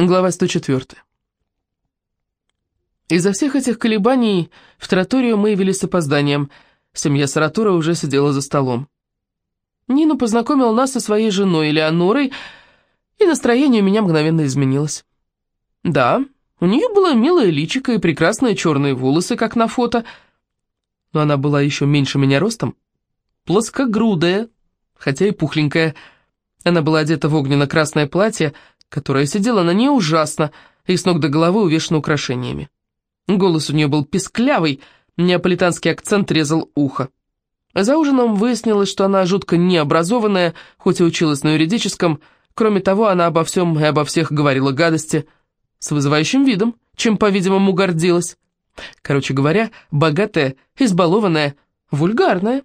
Глава 104. Из-за всех этих колебаний в троторию мы явились с опозданием. Семья Саратура уже сидела за столом. Нину познакомил нас со своей женой Элеонорой, и настроение у меня мгновенно изменилось. Да, у нее было милое личико и прекрасные черные волосы, как на фото, но она была еще меньше меня ростом, плоскогрудая, хотя и пухленькая. Она была одета в огненно-красное платье, которая сидела на ней ужасно и с ног до головы увешана украшениями. Голос у нее был песклявый, неаполитанский акцент резал ухо. За ужином выяснилось, что она жутко необразованная, хоть и училась на юридическом, кроме того, она обо всем и обо всех говорила гадости, с вызывающим видом, чем, по-видимому, гордилась. Короче говоря, богатая, избалованная, вульгарная.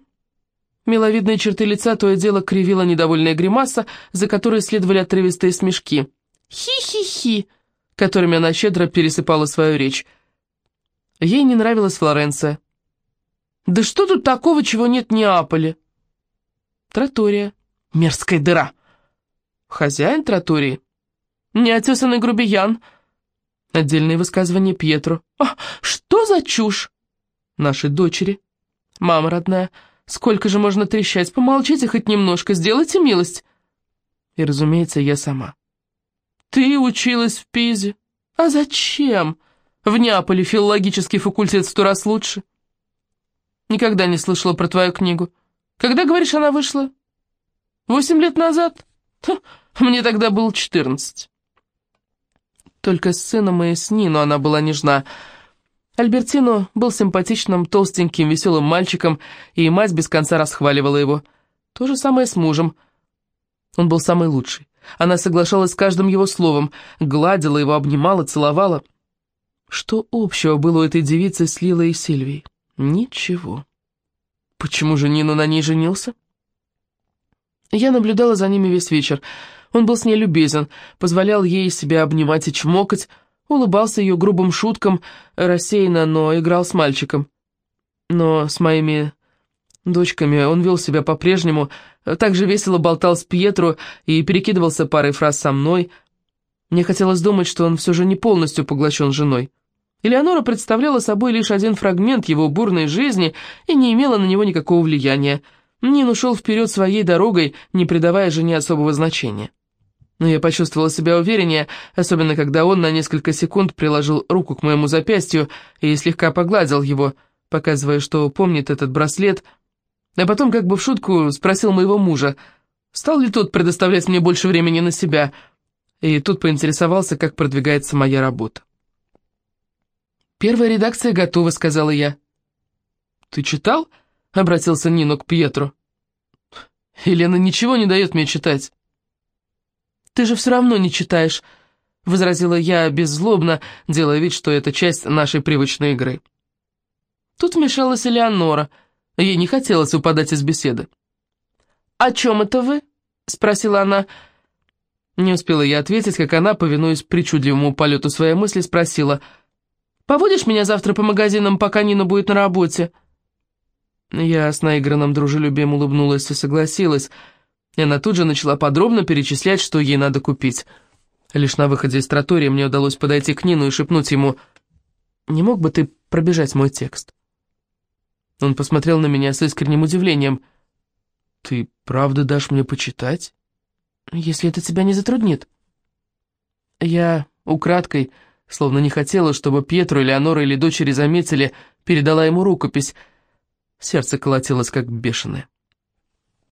Миловидные черты лица то и дело кривила недовольная гримаса, за которой следовали отрывистые смешки. «Хи-хи-хи», которыми она щедро пересыпала свою речь. Ей не нравилась Флоренция. «Да что тут такого, чего нет в Неаполе?» «Тротория. Мерзкая дыра». «Хозяин тротории?» «Неотесанный грубиян». Отдельные высказывания Пьетру. «А, что за чушь?» «Нашей дочери». «Мама родная». Сколько же можно трещать? Помолчите хоть немножко, сделайте милость. И, разумеется, я сама. Ты училась в Пизе? А зачем? В Неаполе филологический факультет сто раз лучше. Никогда не слышала про твою книгу. Когда, говоришь, она вышла? Восемь лет назад? Ха, мне тогда было четырнадцать. Только с сыном и с Нино она была нежна, — Альбертино был симпатичным, толстеньким, веселым мальчиком, и мать без конца расхваливала его. То же самое с мужем. Он был самый лучший. Она соглашалась с каждым его словом, гладила его, обнимала, целовала. Что общего было у этой девицы с Лилой и Сильвией? Ничего. Почему же Нина на ней женился? Я наблюдала за ними весь вечер. Он был с ней любезен, позволял ей себя обнимать и чмокать, улыбался ее грубым шуткам, рассеянно, но играл с мальчиком. Но с моими дочками он вел себя по-прежнему, также весело болтал с Пьетро и перекидывался парой фраз со мной. Мне хотелось думать, что он все же не полностью поглощен женой. Элеонора представляла собой лишь один фрагмент его бурной жизни и не имела на него никакого влияния. Нин ушел вперед своей дорогой, не придавая жене особого значения но я почувствовала себя увереннее, особенно когда он на несколько секунд приложил руку к моему запястью и слегка погладил его, показывая, что помнит этот браслет, а потом как бы в шутку спросил моего мужа, стал ли тот предоставлять мне больше времени на себя, и тут поинтересовался, как продвигается моя работа. «Первая редакция готова», — сказала я. «Ты читал?» — обратился Нино к Пьетру. «Елена ничего не дает мне читать». Ты же все равно не читаешь», — возразила я беззлобно, делая вид, что это часть нашей привычной игры. Тут вмешалась Элеонора. Ей не хотелось упадать из беседы. «О чем это вы?» — спросила она. Не успела я ответить, как она, повинуясь причудливому полету своей мысли, спросила. «Поводишь меня завтра по магазинам, пока Нина будет на работе?» Я с наигранным дружелюбием улыбнулась и согласилась — и она тут же начала подробно перечислять, что ей надо купить. Лишь на выходе из тротории мне удалось подойти к Нину и шепнуть ему, «Не мог бы ты пробежать мой текст?» Он посмотрел на меня с искренним удивлением. «Ты правда дашь мне почитать?» «Если это тебя не затруднит». Я украдкой, словно не хотела, чтобы Петру, Леонора или дочери заметили, передала ему рукопись. Сердце колотилось как бешеное.